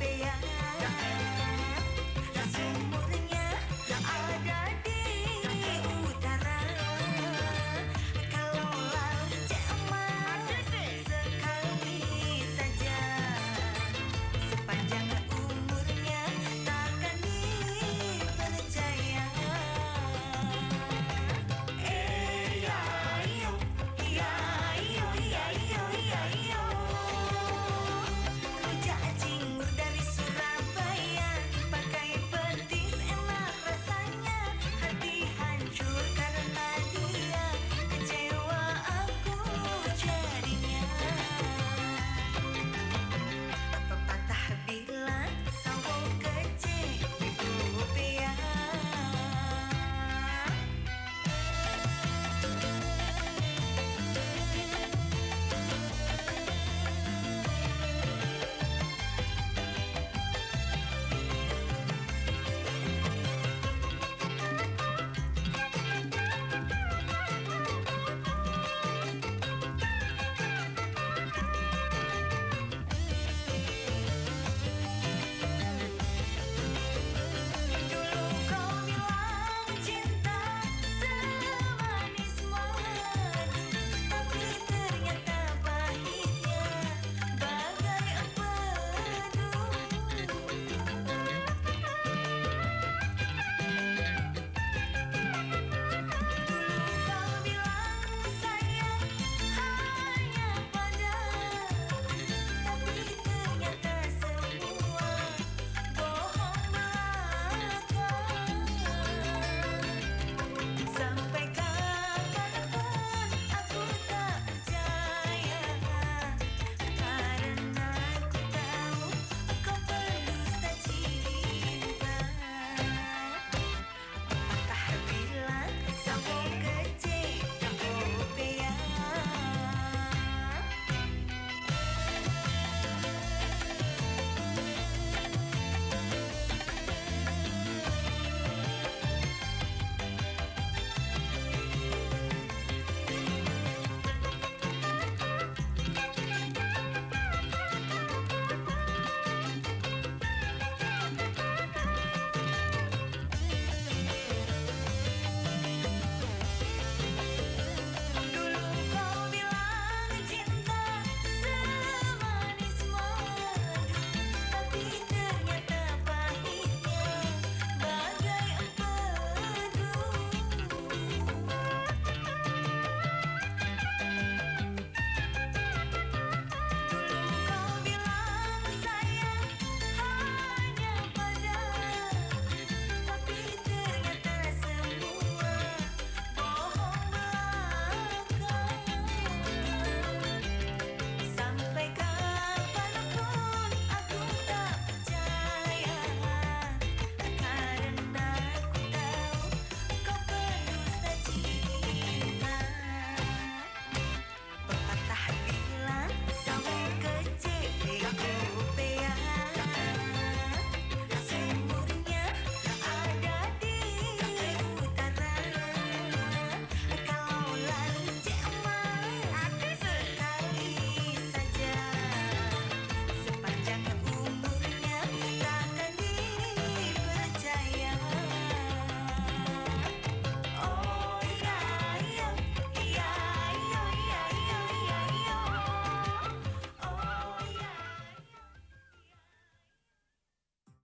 pegar.